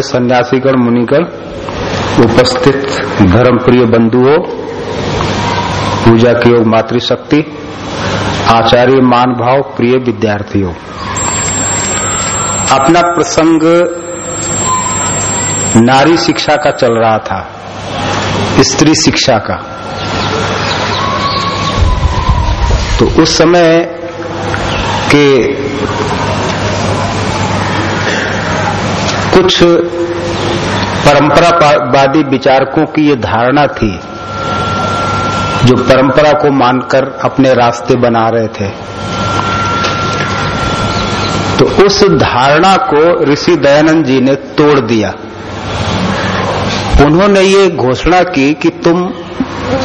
समादरणीय सन्यासीगण, मुनिगण, उपस्थित धर्म प्रिय बंधुओं, पूजा के योग मातृशक्ति, आचार्य मान भाव प्रिय विद्यार्थियों। अपना प्रसंग नारी शिक्षा का चल रहा था, स्त्री शिक्षा का। तो उस समय के कुछ परंपरावादी विचारकों की ये धारणा थी, जो परंपरा को मानकर अपने रास्ते बना रहे थे। तो उस धारणा को ऋषि दयानंद जी ने तोड़ दिया। उन्होंने ये घोषणा की कि तुम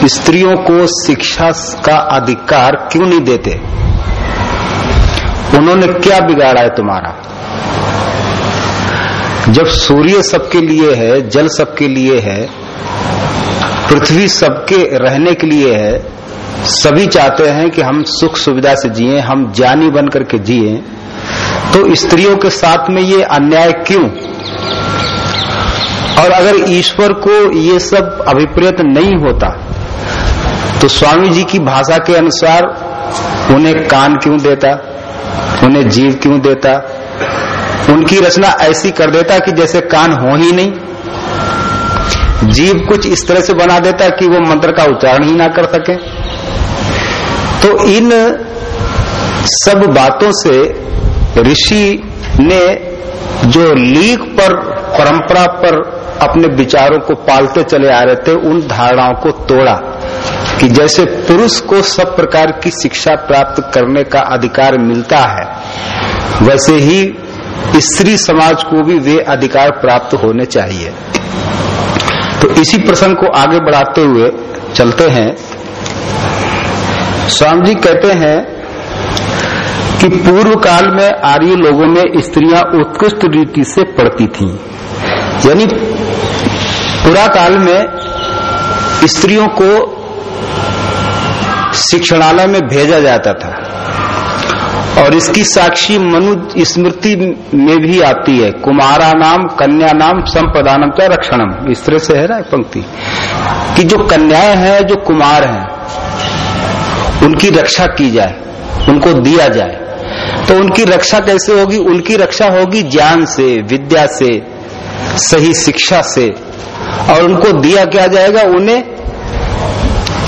स्त्रियों को शिक्षा का अधिकार क्यों नहीं देते? उन्होंने क्या बिगाड़ा है तुम्हारा? जब सूर्य सबके लिए है, जल सबके लिए है, पृथ्वी सबके रहने के लिए है, सभी चाहते हैं कि हम सुख सुविधा से जिए, हम जानी बन करके जिए तो स्त्रियों के साथ में ये अन्याय क्यों? और अगर ईश्वर को ये सब अभिप्रेत नहीं होता तो स्वामी जी की भाषा के अनुसार, उन्हें कान क्यों देता, उन्हें जीव क्यों देता उनकी रचना ऐसी कर देता कि जैसे कान हो ही नहीं। जीव कुछ इस तरह से बना देता कि वो मंत्र का उच्चारण ही ना कर सके। तो इन सब बातों से ऋषि ने जो लीक पर, परंपरा पर अपने विचारों को पालते चले आ रहे थे, उन धारणाओं को तोड़ा कि जैसे पुरुष को सब प्रकार की शिक्षा प्राप्त करने का अधिकार मिलता है, वैसे ही स्त्री समाज को भी वे अधिकार प्राप्त होने चाहिए। तो इसी प्रसंग को आगे बढ़ाते हुए चलते हैं। स्वामी जी कहते हैं कि पूर्व काल में आर्य लोगों में स्त्रियाँ उत्कृष्ट रीति से पढ़ती थीं। यानी पुरा काल में स्त्रियों को शिक्षणालय में भेजा जाता था। और इसकी साक्षी मनु स्मृति में भी आती है। कुमारा नाम, कन्या नाम संप्रदानम क्या रक्षणम। इस तरह से है ना पंक्ति। कि जो कन्याएँ हैं, जो कुमार हैं, उनकी रक्षा की जाए, उनको दिया जाए। तो उनकी रक्षा कैसे होगी? उनकी रक्षा होगी ज्ञान से, विद्या से, सही शिक्षा से। और उनको दिया क्या जाएगा? उन्हें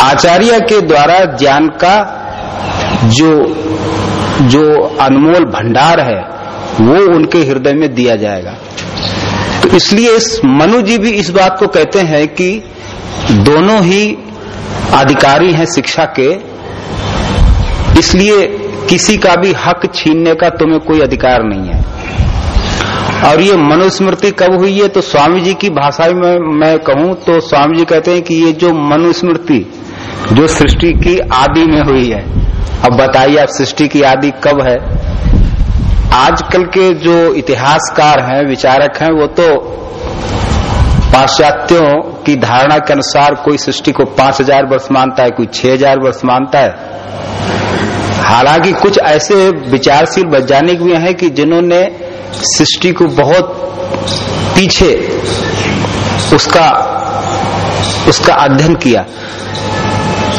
आचार्य के द्वारा ज्ञान का जो जो अनमोल भंडार है, वो उनके हृदय में दिया जाएगा। तो इसलिए इस मनु जी भी इस बात को कहते हैं कि दोनों ही अधिकारी हैं शिक्षा के, इसलिए किसी का भी हक छीनने का तुम्हें कोई अधिकार नहीं है। और ये मनुस्मृति कब हुई है? तो स्वामी जी की भाषा में मैं कहूँ तो स्वामी जी कहते हैं कि ये जो मनुस्मृति जो सृष्टि की आदि में हुई है। अब बताइए, आप सृष्टि की आदि कब है? आजकल के जो इतिहासकार हैं, विचारक हैं, वो तो पाश्चात्यों की धारणा के अनुसार कोई सृष्टि को पाँच हज़ार वर्ष मानता है, कोई छह हज़ार वर्ष मानता है। हालाँकि कुछ ऐसे विचारशील वैज्ञानिक भी हैं कि जिन्होंने सृष्टि को बहुत पीछे उसका उसका अध्ययन किया।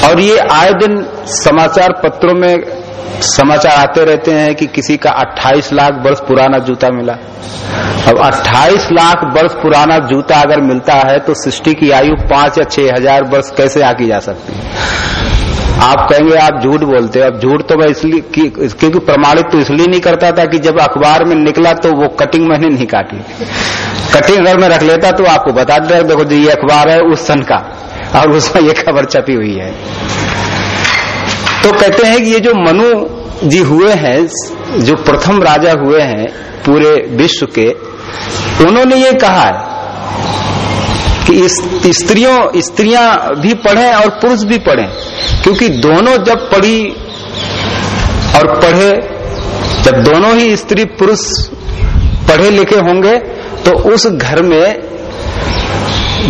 और ये आए दिन समाचार पत्रों में समाचार आते रहते हैं कि किसी का 28 लाख वर्ष पुराना जूता मिला। अब 28 लाख वर्ष पुराना जूता अगर मिलता है तो सृष्टि की आयु पाँच या छह हज़ार वर्ष कैसे आकी जा सकती है? आप कहेंगे, आप झूठ बोलते हो। अब झूठ तो मैं इसलिए क्योंकि प्रमाणित तो इसलिए नहीं करता था कि जब अखबार में निकला तो वो कटिंग मैंने नहीं काटी। कटिंग अगर मैं रख लेता तो आपको बता दे, देखो जी, ये अखबार है उस सन का। और उसमें ये खबर छपी हुई है। तो कहते हैं कि ये जो मनु जी हुए हैं, जो प्रथम राजा हुए हैं पूरे विश्व के, उन्होंने ये कहा कि स्त्रियों, स्त्रियाँ भी पढ़ें और पुरुष भी पढ़ें, क्योंकि दोनों जब पढ़ी और पढ़े, जब दोनों ही स्त्री पुरुष पढ़े लिखे होंगे तो उस घर में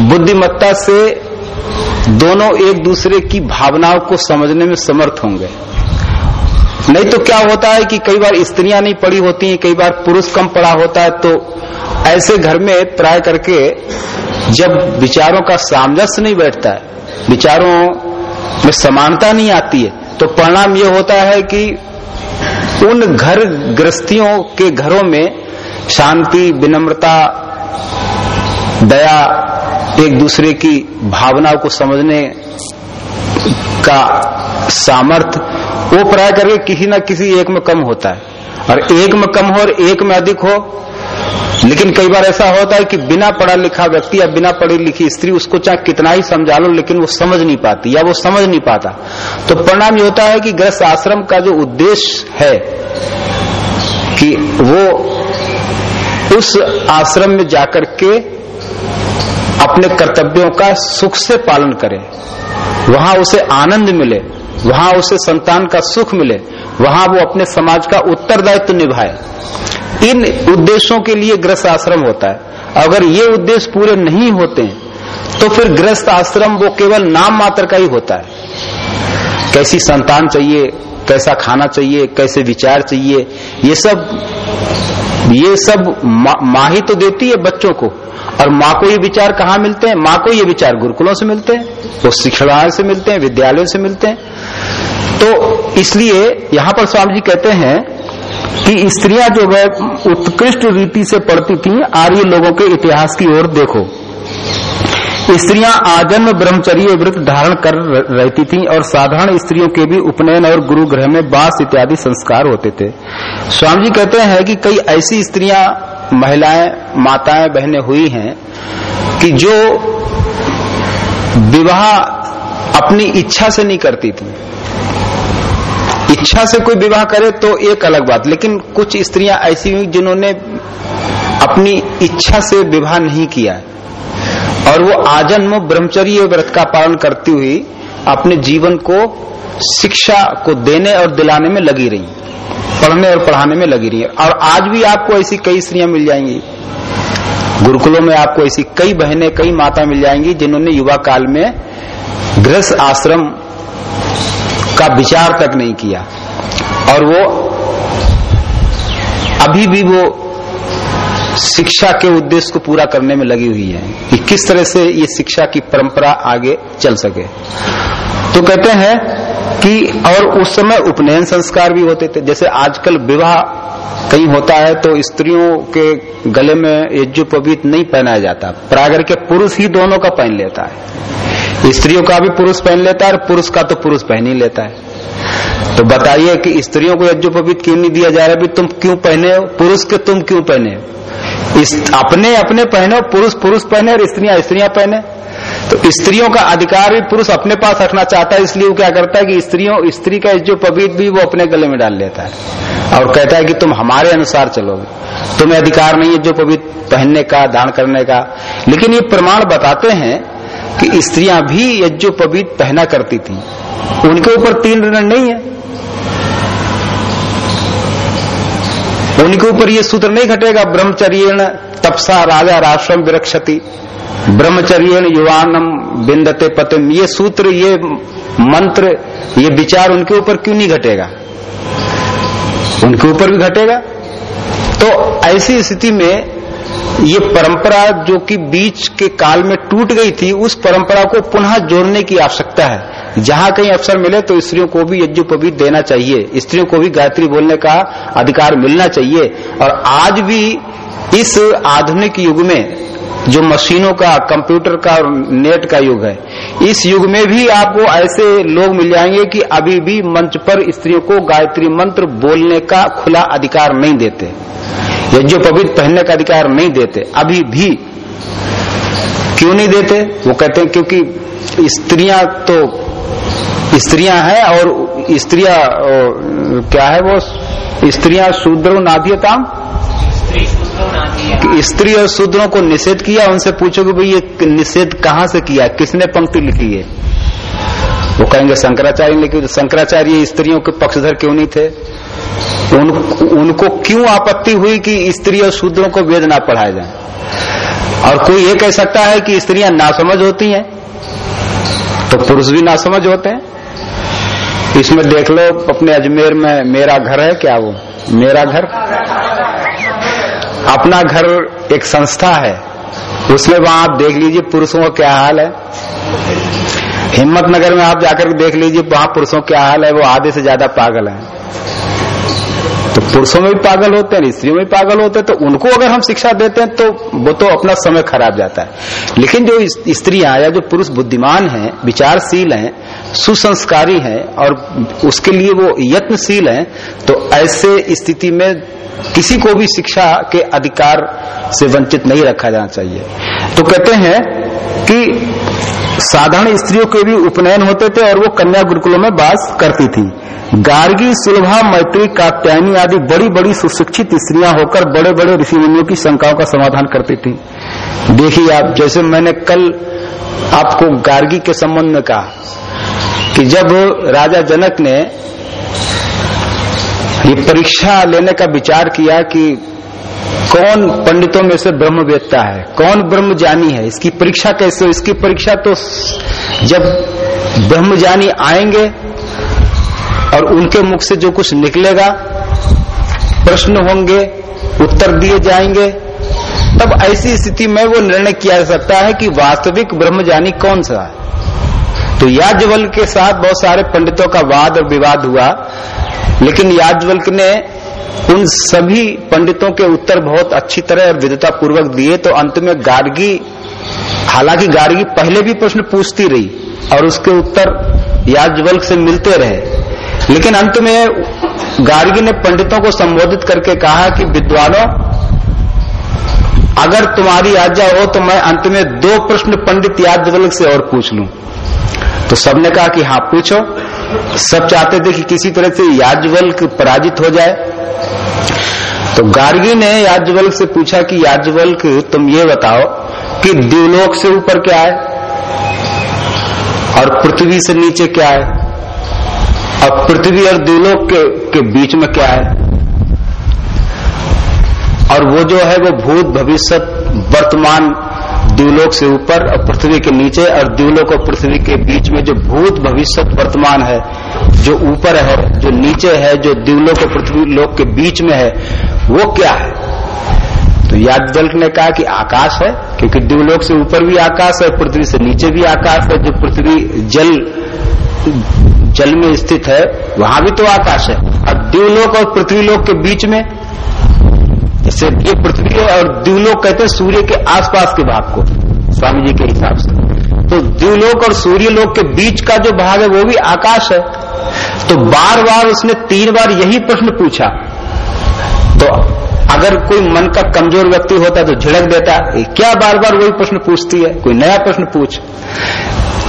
बुद्धिमत्ता से दोनों एक दूसरे की भावनाओं को समझने में समर्थ होंगे। नहीं तो क्या होता है कि कई बार स्त्रियाँ नहीं पढ़ी होती हैं, कई बार पुरुष कम पढ़ा होता है तो ऐसे घर में प्राय करके जब विचारों का सामंजस्य नहीं बैठता है, विचारों में समानता नहीं आती है तो परिणाम ये होता है कि उन घर गृहस्थियों के घरों में शांति, विनम्रता, दया एक दूसरे की भावना को समझने का सामर्थ्य वो प्राय करके किसी न किसी एक में कम होता है। और एक में कम हो और एक में अधिक हो, लेकिन कई बार ऐसा होता है कि बिना पढ़ा लिखा व्यक्ति या बिना पढ़ी लिखी स्त्री उसको चाहे कितना ही समझा लो, लेकिन वो समझ नहीं पाती या वो समझ नहीं पाता। तो परिणाम ये होता है कि गृहस्थ आश्रम का जो उद्देश्य है कि वो उस आश्रम में जाकर के अपने कर्तव्यों का सुख से पालन करे। वहाँ उसे आनंद मिले, वहाँ उसे संतान का सुख मिले, वहाँ वो अपने समाज का उत्तरदायित्व निभाए। इन उद्देश्यों के लिए ग्रस्त आश्रम होता है। अगर ये उद्देश्य पूरे नहीं होते तो फिर ग्रस्त आश्रम वो केवल नाम मात्र का ही होता है। कैसी संतान चाहिए, कैसा खाना चाहिए, कैसे विचार चाहिए, ये सब ये सब मा, माँ ही तो देती है बच्चों को। और माँ को ये विचार कहाँ मिलते हैं? माँ को ये विचार गुरुकुलों से मिलते हैं वो शिक्षणालय से मिलते हैं विद्यालयों से मिलते हैं। तो इसलिए यहाँ पर स्वामी जी कहते हैं कि स्त्रियाँ जो है उत्कृष्ट रीति से पढ़ती थी आर्य लोगों के इतिहास की ओर देखो। स्त्रियाँ आजन्म ब्रह्मचर्य व्रत धारण कर रहती थी और साधारण स्त्रियों के भी उपनयन और गुरु ग्रह में बास इत्यादि संस्कार होते थे। स्वामी जी कहते हैं कि कई ऐसी स्त्रियाँ, महिलाएँ, माताएँ, बहनें हुई हैं कि जो विवाह अपनी इच्छा से नहीं करती थी। इच्छा से कोई विवाह करे तो एक अलग बात, लेकिन कुछ स्त्रियाँ ऐसी हुई जिन्होंने अपनी इच्छा से विवाह नहीं किया और वो आजन्म ब्रह्मचर्य व्रत का पालन करती हुई अपने जीवन को, शिक्षा को देने और दिलाने में लगी रही। पढ़ने और पढ़ाने में लगी रही। और आज भी आपको ऐसी कई स्त्रियाँ मिल जाएँगी। गुरुकुलों में आपको ऐसी कई बहनें, कई माता मिल जाएँगी जिन्होंने युवा काल में गृहस्थ आश्रम का विचार तक नहीं किया। और वो अभी भी वो शिक्षा के उद्देश्य को पूरा करने में लगी हुई है कि किस तरह से ये शिक्षा की परंपरा आगे चल सके। तो कहते हैं कि और उस समय उपनयन संस्कार भी होते थे। जैसे आजकल विवाह कहीं होता है तो स्त्रियों के गले में यज्ञोपवीत नहीं पहनाया जाता। प्रागर के पुरुष ही दोनों का पहन लेता है। स्त्रियों का भी पुरुष पहन लेता है और पुरुष का तो पुरुष पहन ही लेता है। तो बताइए कि स्त्रियों को यज्ञोपवीत क्यों नहीं दिया जा रहा है? तुम क्यों पहने हो? पुरुष के तुम क्यों पहने इस, अपने अपने पहने पुरुष पुरुष पहने और स्त्रियाँ स्त्रियाँ पहने? तो स्त्रियों का अधिकार भी पुरुष अपने पास रखना चाहता है, इसलिए वो क्या करता है कि स्त्रियों, स्त्री का जो पवित्र भी वो अपने गले में डाल लेता है और कहता है कि तुम हमारे अनुसार चलोगे। तुम्हें अधिकार नहीं है जो पवित्र पहनने का दान करने का। लेकिन ये प्रमाण बताते हैं कि स्त्रियाँ भी यज्ञो पवित्र पहना करती थी। उनके ऊपर तीन ऋण नहीं है। उनके ऊपर ये सूत्र नहीं घटेगा ब्रह्मचर्य तपसा राजा राष्ट्रम विरक्षति ब्रह्मचर्य युवानम बिंदते पतिम। ये सूत्र, ये मंत्र, ये विचार उनके ऊपर क्यों नहीं घटेगा? उनके ऊपर भी घटेगा? तो ऐसी स्थिति में ये परंपरा जो कि बीच के काल में टूट गई थी, उस परंपरा को पुनः जोड़ने की आवश्यकता है। जहाँ कहीं अवसर मिले तो स्त्रियों को भी यज्ञोपवीत देना चाहिए। स्त्रियों को भी गायत्री बोलने का अधिकार मिलना चाहिए। और आज भी इस आधुनिक युग में जो मशीनों का, कंप्यूटर का और नेट का युग है, इस युग में भी आपको ऐसे लोग मिल जाएँगे कि अभी भी मंच पर स्त्रियों को गायत्री मंत्र बोलने का खुला अधिकार नहीं देते। यज्ञ पवित्र पहनने का अधिकार नहीं देते, अभी भी क्यों नहीं देते? वो कहते हैं क्योंकि स्त्रियाँ तो स्त्रियाँ हैं और स्त्रियाँ क्या है वो? स्त्रियाँ शूद्र नाधियताम स्त्री और शूद्रों को निषेध किया, उनसे पूछो कि भाई ये निषेध कहाँ से किया? किसने पंक्ति लिखी है? वो कहेंगे शंकराचार्य लेकिन शंकराचार्य स्त्रियों के पक्षधर क्यों नहीं थे? उन, उनको क्यों आपत्ति हुई कि स्त्री और शूद्रों को वेद ना पढ़ाया जाए? और कोई ये कह सकता है कि स्त्रियाँ नासमझ होती हैं? तो पुरुष भी नासमझ होते हैं। इसमें देख लो अपने अजमेर में मेरा घर है क्या वो? मेरा घर? अपना घर एक संस्था है। उसमें वहाँ आप देख लीजिए पुरुषों का क्या हाल है। हिम्मत नगर में आप जाकर देख लीजिए, वहाँ पुरुषों क्या हाल है, वो आधे से ज़्यादा पागल है। तो पुरुषों में भी पागल होते हैं, स्त्रियों में भी पागल होते हैं तो उनको अगर हम शिक्षा देते हैं तो वो तो अपना समय खराब जाता है। लेकिन जो स्त्रियाँ या जो पुरुष बुद्धिमान हैं, विचारशील हैं, सुसंस्कारी हैं, और उसके लिए वो यत्नशील हैं तो ऐसे स्थिति में किसी को भी शिक्षा के अधिकार से वंचित नहीं रखा जाना चाहिए। तो कहते हैं कि साधारण स्त्रियों के भी उपनयन होते थे और वो कन्या गुरुकुलों में बास करती थी। गार्गी, सुलभा, मैत्री, कात्यायनी आदि बड़ी बड़ी सुशिक्षित स्त्रियाँ होकर बड़े बड़े ऋषि मुनियों की शंकाओं का समाधान करती थी। देखिए आप, जैसे मैंने कल आपको गार्गी के संबंध में कहा कि जब राजा जनक ने ये परीक्षा लेने का विचार किया कि कौन पंडितों में से ब्रह्म वेदता है? कौन ब्रह्म जानी है? इसकी परीक्षा कैसे इसकी परीक्षा तो जब ब्रह्मजानी आएँगे और उनके मुख से जो कुछ निकलेगा, प्रश्न होंगे, उत्तर दिए जाएँगे, तब ऐसी स्थिति में वो निर्णय किया जा सकता है कि वास्तविक ब्रह्मजानी कौन सा है। तो याज्ञवल के साथ बहुत सारे पंडितों का वाद और विवाद हुआ, लेकिन याज्ञवल्क ने उन सभी पंडितों के उत्तर बहुत अच्छी तरह और विधता पूर्वक दिए तो अंत में गार्गी, हालाँकि गार्गी पहले भी प्रश्न पूछती रही और उसके उत्तर याज्ञवल्क से मिलते रहे। लेकिन अंत में गार्गी ने पंडितों को संबोधित करके कहा कि, विद्वानों, अगर तुम्हारी आज्ञा हो तो मैं अंत में दो प्रश्न पंडित याज्ञवल्क से और पूछ लूँ। तो सबने कहा कि हाँ पूछो। सब चाहते थे कि किसी तरह से याज्ञवल्क पराजित हो जाए। तो गार्गी ने याज्ञवल्क से पूछा कि याज्ञवल्क तुम ये बताओ कि दिवलोक से ऊपर क्या है और पृथ्वी से नीचे क्या है? और पृथ्वी और दिवलोक के, के बीच में क्या है? और वो जो है वो भूत भविष्य वर्तमान दिवलोक से ऊपर और पृथ्वी के नीचे और दिवलोक और पृथ्वी के बीच में जो भूत भविष्य वर्तमान है, जो ऊपर है, जो नीचे है, जो दिवलोक और पृथ्वी लोक के बीच में है, वो क्या है? तो याज्ञवल्क ने कहा कि आकाश है, क्योंकि दिवलोक से ऊपर भी आकाश है पृथ्वी से नीचे भी आकाश है। जो पृथ्वी जल जल में स्थित है, वहाँ भी तो आकाश है। और दिवलोक और पृथ्वीलोक के बीच में जैसे ये पृथ्वी है और दिवलोक कहते हैं सूर्य के आसपास के भाग को, स्वामी जी के हिसाब से। तो दिवलोक और सूर्य लोक के बीच का जो भाग है, वो भी आकाश है। तो बार बार उसने तीन बार यही प्रश्न पूछा। तो अगर कोई मन का कमज़ोर व्यक्ति होता तो झिड़क देता क्या बार बार वही प्रश्न पूछती है? कोई नया प्रश्न पूछ।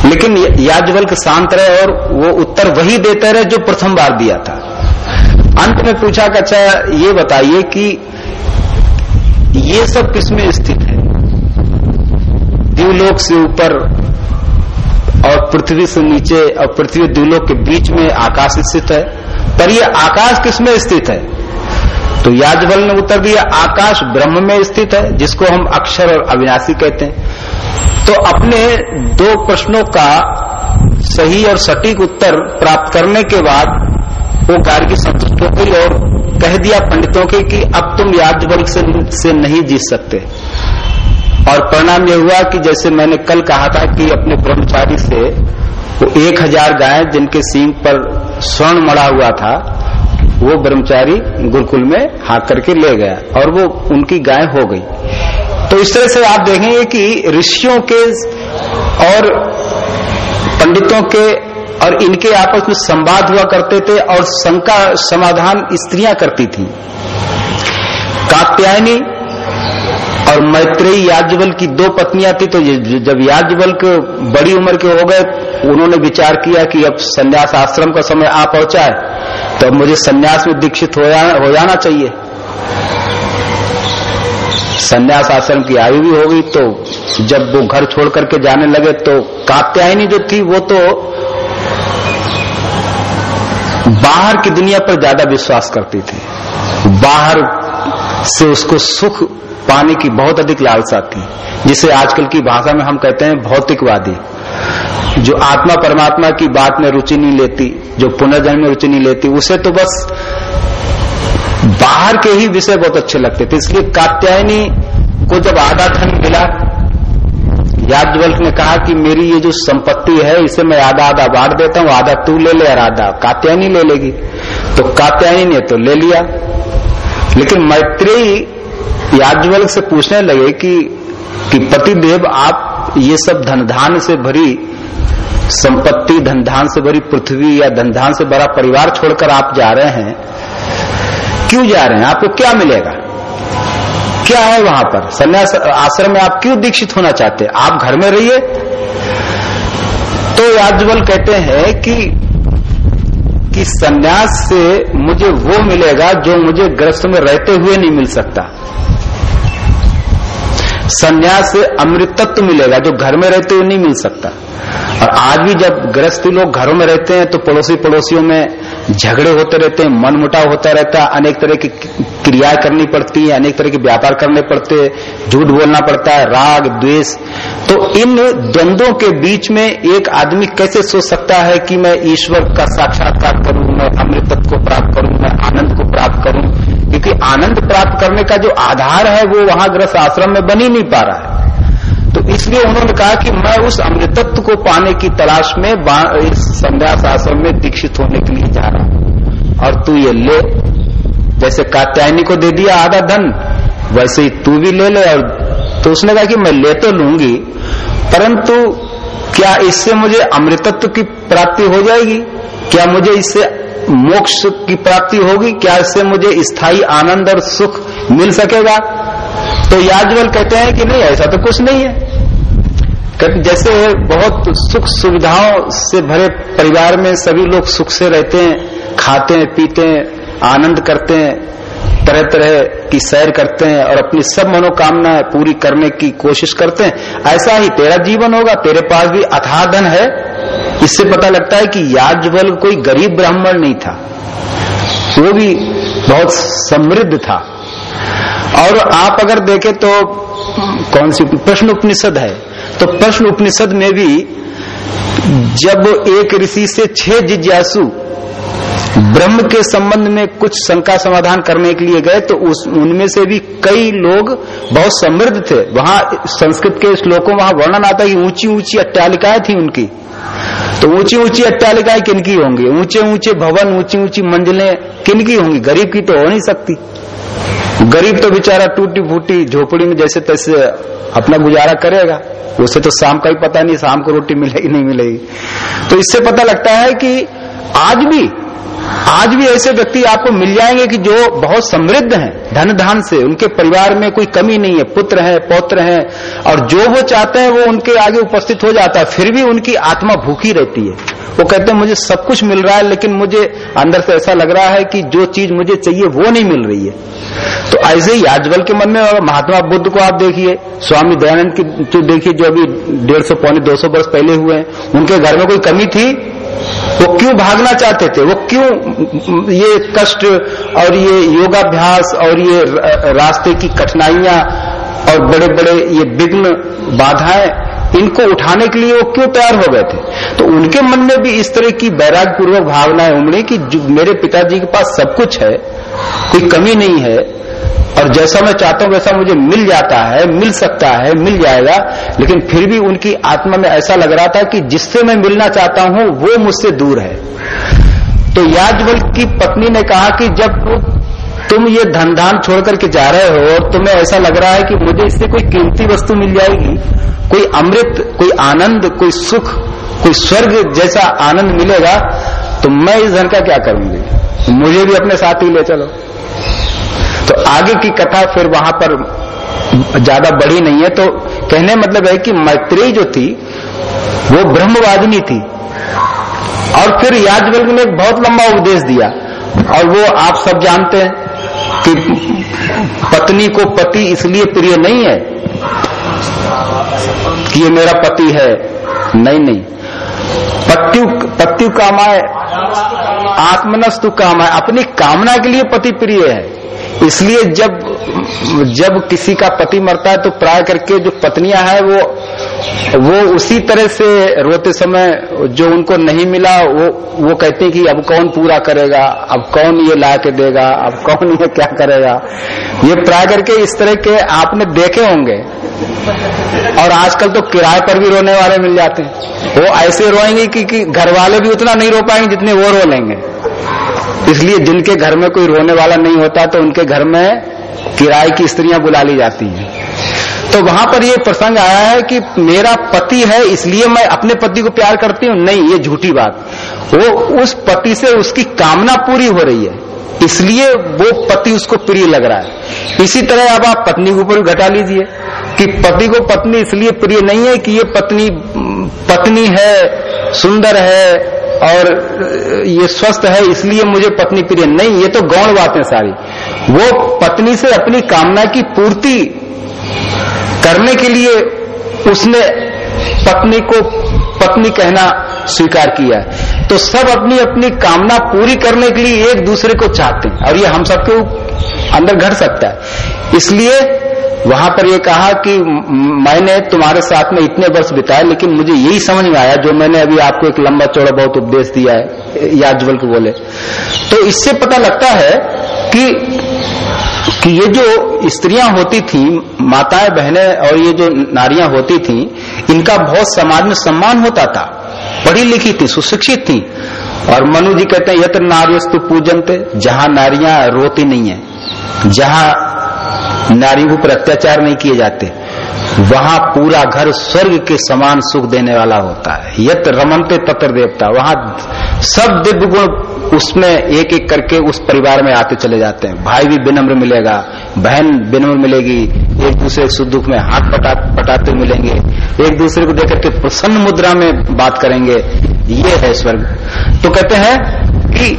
लेकिन याज्ञवल्क शांत रहे और वो उत्तर वही देते रहे जो प्रथम बार दिया था। अंत में पूछा कि अच्छा ये बताइए कि ये सब किसमें स्थित है? दिवलोक से ऊपर और पृथ्वी से नीचे और पृथ्वी दिवलोक के बीच में आकाश स्थित है। पर ये आकाश किसमें स्थित है? तो याजबल ने उत्तर दिया, आकाश ब्रह्म में स्थित है, जिसको हम अक्षर और अविनाशी कहते हैं। तो अपने दो प्रश्नों का सही और सटीक उत्तर प्राप्त करने के बाद वो गार्गी संतुष्ट हो गई और कह दिया पंडितों के कि अब तुम याज्ञवल्क से, से नहीं जीत सकते। और परिणाम यह हुआ कि जैसे मैंने कल कहा था कि अपने ब्रह्मचारी से वो एक हज़ार गाय जिनके सींग पर स्वर्ण मड़ा हुआ था वो ब्रह्मचारी गुरुकुल में हाक करके ले गया और वो उनकी गाय हो गई। तो इस तरह से आप देखेंगे कि ऋषियों के और पंडितों के और इनके आपस में संवाद हुआ करते थे और शंका समाधान स्त्रियाँ करती थी। कात्यायनी और मैत्रेयी याज्ञवल की दो पत्नियाँ थी तो जब याज्ञवल बड़ी उम्र के हो गए उन्होंने विचार किया कि अब संन्यास आश्रम का समय आ पहुँचा है तो मुझे संन्यास में दीक्षित हो जाना, हो जाना चाहिए। संन्यास आश्रम की आयु भी होगी तो जब वो घर छोड़ करके जाने लगे तो कात्यायनी जो थी वो तो बाहर की दुनिया पर ज़्यादा विश्वास करती थी। बाहर से उसको सुख पाने की बहुत अधिक लालसा थी, जिसे आजकल की भाषा में हम कहते हैं भौतिकवादी। जो आत्मा परमात्मा की बात में रुचि नहीं लेती, जो पुनर्जन्म में रुचि नहीं लेती, उसे तो बस बाहर के ही विषय बहुत अच्छे लगते थे। इसलिए कात्यायनी को जब आधा धन मिला याज्ञवल्क ने कहा कि मेरी ये जो संपत्ति है, इसे मैं आधा आधा बांट देता हूँ आधा तू ले ले और आधा कात्यायनी ले लेगी। तो कात्यायनी ने तो ले लिया। लेकिन मैत्री याज्ञवल्क से पूछने लगे कि कि पतिदेव, आप ये सब धनधान से भरी संपत्ति, धनधान से भरी पृथ्वी या धनधान से भरा परिवार छोड़कर आप जा रहे हैं, क्यों जा रहे हैं? आपको क्या मिलेगा? क्या है वहाँ पर? संन्यास, आश्रम में आप क्यों दीक्षित होना चाहते? हैं आप घर में रहिए। तो याज्ञवल कहते हैं कि कि संन्यास से मुझे वो मिलेगा जो मुझे ग्रस्त में रहते हुए नहीं मिल सकता। संन्यास से अमृत तत्व मिलेगा जो घर में रहते हुए नहीं मिल सकता। और आज भी जब गृहस्थी लोग घरों में रहते हैं तो पड़ोसी पड़ोसियों में झगड़े होते रहते हैं मन मुटाव होता रहता है, अनेक तरह की क्रियाएँ करनी पड़ती है, अनेक तरह के व्यापार करने पड़ते हैं, झूठ बोलना पड़ता है, राग, द्वेष। तो इन द्वंद्वों के बीच में एक आदमी कैसे सोच सकता है कि मैं ईश्वर का साक्षात्कार करूँ, मैं अमृतत्व को प्राप्त करूँ, मैं आनंद को प्राप्त करूँ? क्योंकि आनंद प्राप्त करने का जो आधार है, वो वहाँ ग्रस्त आश्रम में बन ही नहीं पा रहा है। इसलिए उन्होंने कहा कि मैं उस अमृतत्व को पाने की तलाश में इस संन्यास आश्रम में दीक्षित होने के लिए जा रहा हूँ। और तू ये ले। जैसे कात्यायनी को दे दिया आधा धन, वैसे ही तू भी ले ले और तो उसने कहा कि मैं ले तो लूँगी, परंतु क्या इससे मुझे अमृतत्व की प्राप्ति हो जाएगी? क्या मुझे इससे मोक्ष की प्राप्ति होगी? क्या इससे मुझे स्थायी आनंद और सुख मिल सकेगा? तो याजवल कहते हैं कि नहीं, ऐसा तो कुछ नहीं है। जैसे बहुत सुख सुविधाओं से भरे परिवार में सभी लोग सुख से रहते हैं, खाते हैं, पीते हैं, आनंद करते हैं तरह तरह की सैर करते हैं और अपनी सब मनोकामनाएँ पूरी करने की कोशिश करते हैं। ऐसा ही तेरा जीवन होगा, तेरे पास भी अथाह धन है। इससे पता लगता है कि याजवल कोई गरीब ब्राह्मण नहीं था। वो भी बहुत समृद्ध था। और आप अगर देखें तो कौन सी प्रश्न उपनिषद है? तो प्रश्न उपनिषद में भी जब एक ऋषि से छह जिज्ञासु ब्रह्म के संबंध में कुछ शंका समाधान करने के लिए गए तो उस, उनमें से भी कई लोग बहुत समृद्ध थे। वहाँ संस्कृत के श्लोकों वहाँ वर्णन आता है ऊँची ऊँची अट्टालिकाएँ थी उनकी। तो ऊँची ऊँची अट्टालिकाएँ किनकी होंगी? ऊँचे ऊँचे भवन ऊँची ऊँची मंजिलें किनकी होंगी? गरीब की तो हो नहीं सकती। गरीब तो बेचारा टूटी फूटी झोपड़ी में जैसे तैसे अपना गुजारा करेगा। उसे तो शाम का ही पता नहीं, शाम को रोटी मिलेगी, नहीं मिलेगी। तो इससे पता लगता है कि आज भी आज भी ऐसे व्यक्ति आपको मिल जाएँगे कि जो बहुत समृद्ध हैं, धन धान से, उनके परिवार में कोई कमी नहीं है, पुत्र है, पौत्र है, और जो वो चाहते हैं, वो उनके आगे उपस्थित हो जाता है, फिर भी उनकी आत्मा भूखी रहती है। वो कहते हैं, मुझे सब कुछ मिल रहा है, लेकिन मुझे अंदर से ऐसा लग रहा है कि जो चीज़ मुझे चाहिए, वो नहीं मिल रही है। तो ऐसे ही याजवल के मन में महात्मा बुद्ध को आप देखिए, स्वामी दयानंद की जो देखिए, जो अभी डेढ़ सौ, पौने दो सौ वर्ष पहले हुए हैं, उनके घर में कोई कमी थी? वो क्यों भागना चाहते थे? वो क्यों, ये कष्ट और ये योगाभ्यास और ये रास्ते की कठिनाइयाँ और बड़े बड़े ये विघ्न बाधाएँ, इनको उठाने के लिए वो क्यों तैयार हो गए थे? तो उनके मन में भी इस तरह की वैराग्य पूर्वक भावनाएँ उमड़ी कि मेरे पिताजी के पास सब कुछ है, कोई कमी नहीं है और जैसा मैं चाहता हूँ वैसा मुझे मिल जाता है, मिल सकता है, मिल जाएगा। लेकिन फिर भी उनकी आत्मा में ऐसा लग रहा था कि जिससे मैं मिलना चाहता हूँ, वो मुझसे दूर है। तो याजवल की पत्नी ने कहा कि जब तुम ये धन धान छोड़ करके जा रहे हो और तुम्हें ऐसा लग रहा है कि मुझे इससे कोई कीमती वस्तु मिल जाएगी? कोई अमृत, कोई आनंद, कोई सुख, कोई स्वर्ग जैसा आनंद मिलेगा? तो मैं इस धन का क्या करूँगी? मुझे भी अपने साथ ही ले चलो। तो आगे की कथा फिर वहाँ पर ज़्यादा बड़ी नहीं है तो कहने मतलब है कि मैत्री जो थी, वो ब्रह्मवादिनी थी। और फिर याजवल्क ने एक बहुत लंबा उपदेश दिया, और वो आप सब जानते हैं कि पत्नी को पति इसलिए प्रिय नहीं है कि ये मेरा पति है। नहीं नहीं। पत्यु पत्यु कामाए आत्मनस्तु काम कामाए अपनी कामना के लिए पति प्रिय है। इसलिए जब जब किसी का पति मरता है तो प्राय करके जो पत्नियाँ हैं वो वो उसी तरह से रोते समय जो उनको नहीं मिला वो वो कहते हैं कि अब कौन पूरा करेगा अब कौन ये ला के देगा अब कौन ये क्या करेगा। ये प्राय करके इस तरह के आपने देखे होंगे। और आजकल तो किराए पर भी रोने वाले मिल जाते हैं। वो ऐसे रोएँगे कि, कि घर वाले भी उतना नहीं रो पाएँगे जितने वो रो लेंगे। इसलिए जिनके घर में कोई रोने वाला नहीं होता तो उनके घर में किराए की स्त्रियाँ बुला ली जाती हैं। तो वहाँ पर ये प्रसंग आया है कि मेरा पति है, इसलिए मैं अपने पति को प्यार करती हूँ। नहीं, ये झूठी बात। वो उस पति से उसकी कामना पूरी हो रही है। इसलिए वो पति उसको प्रिय लग रहा है। इसी तरह अब आप पत्नी के ऊपर घटा लीजिए कि पति को पत्नी इसलिए प्रिय नहीं है कि ये पत्नी पत्नी है, सुंदर है और ये स्वस्थ है, इसलिए मुझे पत्नी प्रिय। नहीं, ये तो गौण बातें सारी। वो पत्नी से अपनी कामना की पूर्ति करने के लिए उसने पत्नी को पत्नी कहना स्वीकार किया। है तो सब अपनी अपनी कामना पूरी करने के लिए एक दूसरे को चाहते हैं। और ये हम सबके अंदर घट सकता है। इसलिए वहाँ पर ये कहा कि मैंने तुम्हारे साथ में इतने वर्ष बिताए, लेकिन मुझे यही समझ में आया, जो मैंने अभी आपको एक लंबा चौड़ा बहुत उपदेश दिया है याजवल को बोले। तो इससे पता लगता है कि कि ये जो स्त्रियाँ होती थी, माताएँ, बहनें और ये जो नारियाँ होती थी, इनका बहुत समाज में सम्मान होता था। पढ़ी लिखी थी, सुशिक्षित थी। और मनु जी कहते हैं, यत्र नार्यस्तु पूजनते, जहाँ नारियाँ रोती नहीं है, जहाँ नारियों के ऊपर अत्याचार नहीं किए जाते। वहाँ पूरा घर स्वर्ग के समान सुख देने वाला होता है। यत रमनते तत्र देवता। वहाँ सब दिव्य गुण उसमें एक एक करके उस परिवार में आते चले जाते हैं। भाई भी विनम्र मिलेगा, बहन विनम्र मिलेगी, एक दूसरे सुख दुख में हाथ पटा, पटाते मिलेंगे। एक दूसरे को देख के प्रसन्न मुद्रा में बात करेंगे। ये है स्वर्ग। तो कहते हैं कि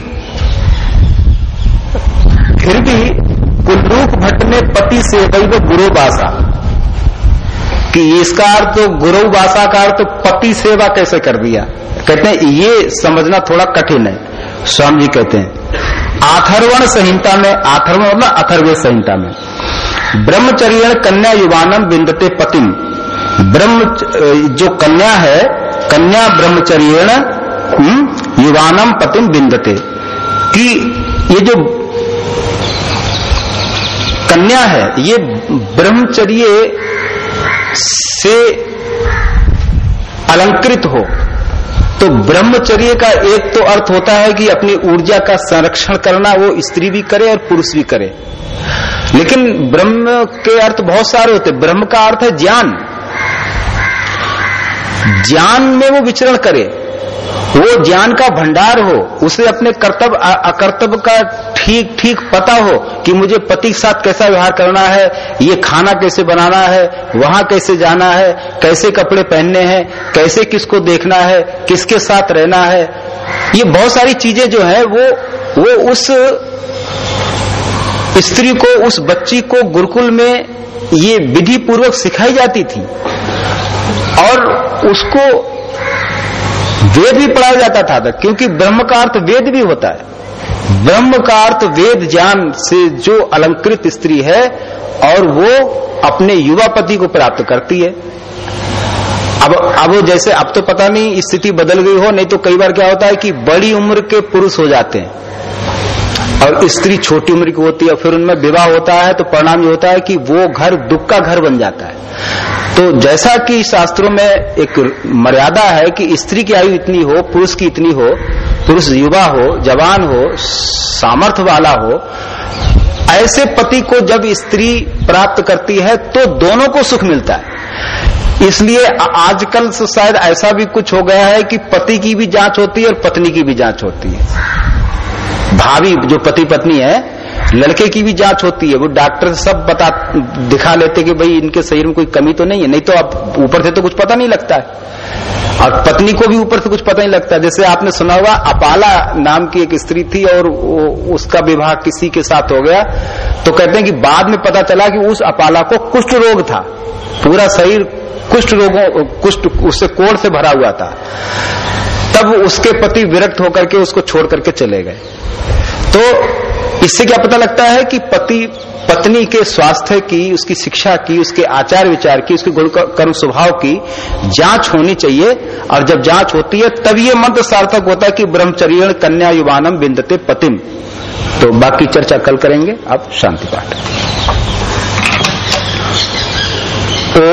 फिर भी कुल्लूक भट्ट ने पति से गुरु बासा। कि इसका अर्थ तो गुरु भाषा का अर्थ तो पति सेवा कैसे कर दिया? कहते हैं ये समझना थोड़ा कठिन है। स्वामी जी कहते हैं आथर्वण संहिता में आथर्वण मतलब अथर्व संहिता में ब्रह्मचर्य कन्या युवानम बिंदते पतिम। ब्रह्म जो कन्या है कन्या ब्रह्मचर्य हम्म, युवानम पतिम बिंदते कि ये जो कन्या है, ये ब्रह्मचर्य से अलंकृत हो। तो ब्रह्मचर्य का एक तो अर्थ होता है कि अपनी ऊर्जा का संरक्षण करना, वो स्त्री भी करे और पुरुष भी करे। लेकिन ब्रह्म के अर्थ बहुत सारे होते ब्रह्म का अर्थ है ज्ञान। ज्ञान में वो विचरण करे। वो ज्ञान का भंडार हो, उसे अपने कर्तव्य अकर्तव्य का ठीक ठीक पता हो कि मुझे पति के साथ कैसा व्यवहार करना है, ये खाना कैसे बनाना है, वहाँ कैसे जाना है, कैसे कपड़े पहनने हैं, कैसे किसको देखना है, किसके साथ रहना है। ये बहुत सारी चीज़ें जो है, वो वो उस स्त्री को, उस बच्ची को गुरुकुल में ये विधि पूर्वक सिखाई जाती थी। और उसको वेद भी पढ़ाया जाता था क्योंकि ब्रह्म का अर्थ वेद भी होता है। ब्रह्म का अर्थ वेद ज्ञान से जो अलंकृत स्त्री है, और वो अपने युवा पति को प्राप्त करती है। अब अब जैसे, अब तो पता नहीं स्थिति बदल गई हो, नहीं तो कई बार क्या होता है कि बड़ी उम्र के पुरुष हो जाते हैं। और स्त्री छोटी उम्र की होती है फिर उनमें विवाह होता है तो परिणाम ये होता है कि वो घर, दुख का घर बन जाता है। तो जैसा कि शास्त्रों में एक मर्यादा है कि स्त्री की आयु इतनी हो, पुरुष की इतनी हो, पुरुष युवा हो, जवान हो सामर्थ्य वाला हो, ऐसे पति को जब स्त्री प्राप्त करती है तो दोनों को सुख मिलता है। इसलिए आजकल शायद ऐसा भी कुछ हो गया है कि पति की भी जाँच होती है और पत्नी की भी जाँच होती है। भाभी जो पति पत्नी है लड़के की भी जाँच होती है, वो डॉक्टर सब बता, दिखा लेते कि भाई इनके शरीर में कोई कमी तो नहीं है, नहीं तो अब ऊपर से तो कुछ पता नहीं लगता है। और पत्नी को भी ऊपर से कुछ पता नहीं लगता जैसे आपने सुना हुआ अपाला नाम की एक स्त्री थी और उसका विवाह किसी के साथ हो गया। तो कहते हैं कि बाद में पता चला कि उस अपाला को कुष्ठ रोग था। पूरा शरीर कुष्ठ रोगों, कुष्ठ, उससे कोड़ से भरा हुआ था। तब उसके पति विरक्त होकर के उसको छोड़ करके चले गए। तो इससे क्या पता लगता है कि पति, पत्नी के स्वास्थ्य की, उसकी शिक्षा की, उसके आचार विचार की, उसके गुण कर्म स्वभाव की जाँच होनी चाहिए। और जब जाँच होती है, तब ये मंत्र सार्थक होता है कि ब्रह्मचर्य कन्या युवानम बिंदते पतिम। तो बाकी चर्चा कल करेंगे। अब शांति पाठ। ओ